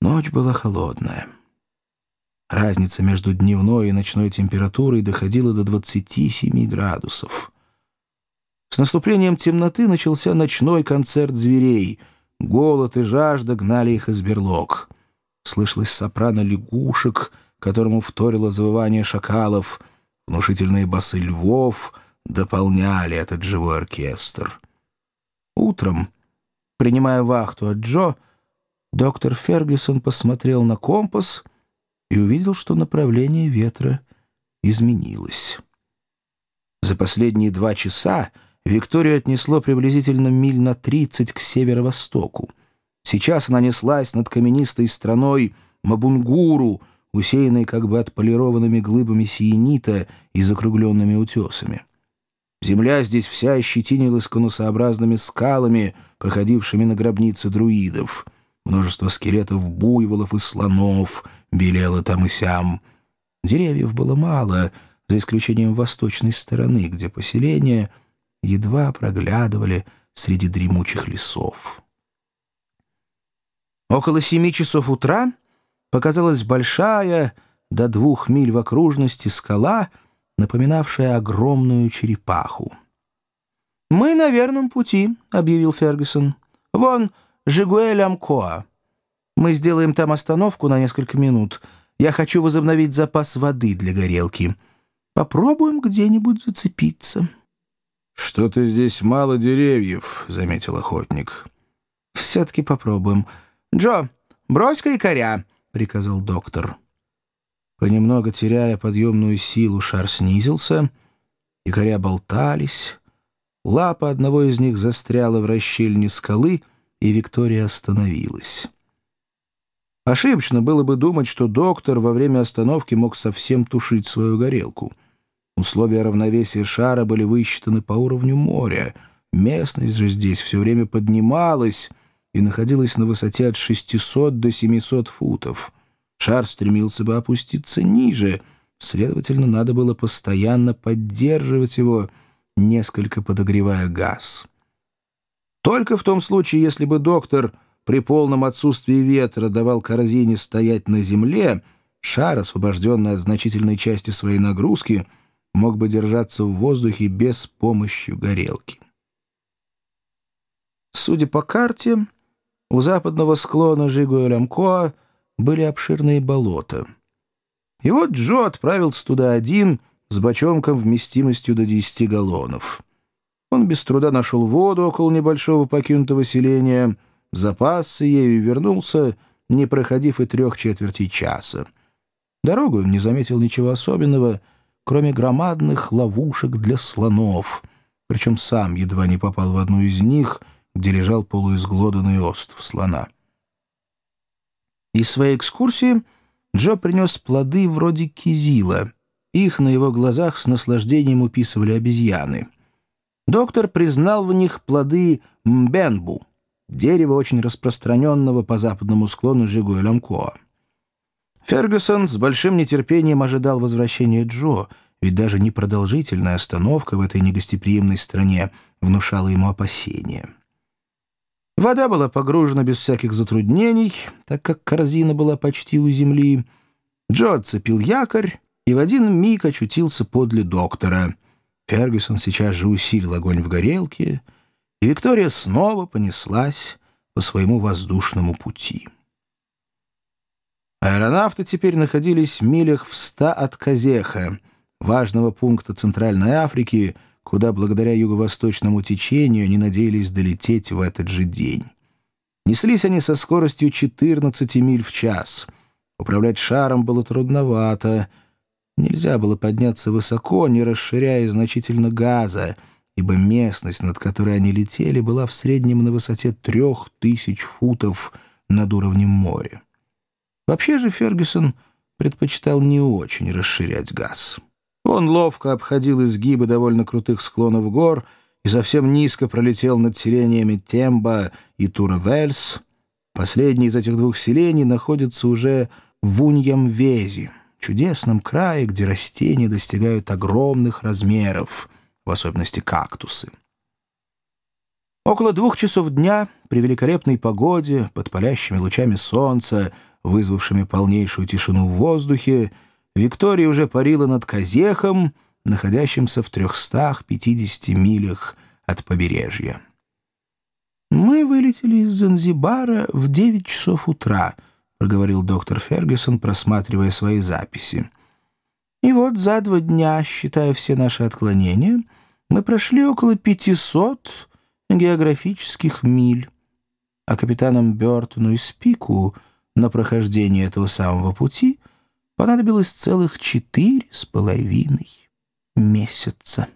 Ночь была холодная. Разница между дневной и ночной температурой доходила до 27 градусов. С наступлением темноты начался ночной концерт зверей. Голод и жажда гнали их из берлог. Слышалось сопрано лягушек, которому вторило завывание шакалов. Внушительные басы львов дополняли этот живой оркестр. Утром, принимая вахту от Джо, доктор Фергюсон посмотрел на компас и увидел, что направление ветра изменилось. За последние два часа Викторию отнесло приблизительно миль на 30 к северо-востоку. Сейчас она неслась над каменистой страной Мабунгуру, усеянной как бы отполированными глыбами сиенита и закругленными утесами. Земля здесь вся ощетинилась конусообразными скалами, походившими на гробницы друидов. Множество скелетов буйволов и слонов белело там и сям. Деревьев было мало, за исключением восточной стороны, где поселения едва проглядывали среди дремучих лесов. Около семи часов утра показалась большая, до двух миль в окружности, скала, напоминавшая огромную черепаху. «Мы на верном пути», — объявил Фергюсон. «Вон Жигуэль-Амкоа. Мы сделаем там остановку на несколько минут. Я хочу возобновить запас воды для горелки. Попробуем где-нибудь зацепиться». «Что-то здесь мало деревьев», — заметил охотник. «Все-таки попробуем. Джо, брось-ка якоря», — приказал доктор. Понемногу теряя подъемную силу, шар снизился, якоря болтались, лапа одного из них застряла в расщельне скалы, и Виктория остановилась. Ошибочно было бы думать, что доктор во время остановки мог совсем тушить свою горелку — Условия равновесия шара были высчитаны по уровню моря. Местность же здесь все время поднималась и находилась на высоте от 600 до 700 футов. Шар стремился бы опуститься ниже, следовательно, надо было постоянно поддерживать его, несколько подогревая газ. Только в том случае, если бы доктор при полном отсутствии ветра давал корзине стоять на земле, шар, освобожденный от значительной части своей нагрузки — мог бы держаться в воздухе без помощи горелки. Судя по карте, у западного склона Жигуэль-Амкоа были обширные болота. И вот Джо отправился туда один с бочонком вместимостью до 10 галлонов. Он без труда нашел воду около небольшого покинутого селения, запасся ею и вернулся, не проходив и трех четвертей часа. Дорогу он не заметил ничего особенного — кроме громадных ловушек для слонов, причем сам едва не попал в одну из них, где лежал полуизглоданный остров слона. Из своей экскурсии Джо принес плоды вроде кизила. Их на его глазах с наслаждением уписывали обезьяны. Доктор признал в них плоды мбенбу, дерева очень распространенного по западному склону Жигуэламкоа. Фергюсон с большим нетерпением ожидал возвращения Джо, ведь даже непродолжительная остановка в этой негостеприимной стране внушала ему опасения. Вода была погружена без всяких затруднений, так как корзина была почти у земли. Джо отцепил якорь и в один миг очутился подле доктора. Фергюсон сейчас же усилил огонь в горелке, и Виктория снова понеслась по своему воздушному пути. Аэронавты теперь находились в милях в ста от Казеха, важного пункта Центральной Африки, куда благодаря юго-восточному течению они надеялись долететь в этот же день. Неслись они со скоростью 14 миль в час. Управлять шаром было трудновато. Нельзя было подняться высоко, не расширяя значительно газа, ибо местность, над которой они летели, была в среднем на высоте трех тысяч футов над уровнем моря. Вообще же Фергюсон предпочитал не очень расширять газ. Он ловко обходил изгибы довольно крутых склонов гор и совсем низко пролетел над селениями Темба и Туравельс. Последний из этих двух селений находится уже в Уньям-Вези, чудесном крае, где растения достигают огромных размеров, в особенности кактусы. Около двух часов дня, при великолепной погоде, под палящими лучами солнца, вызвавшими полнейшую тишину в воздухе, Виктория уже парила над Казехом, находящимся в 350 милях от побережья. «Мы вылетели из Занзибара в 9 часов утра», — проговорил доктор Фергюсон, просматривая свои записи. «И вот за два дня, считая все наши отклонения, мы прошли около 500 географических миль, а капитанам Бёртону и Спику на прохождение этого самого пути понадобилось целых четыре с половиной месяца.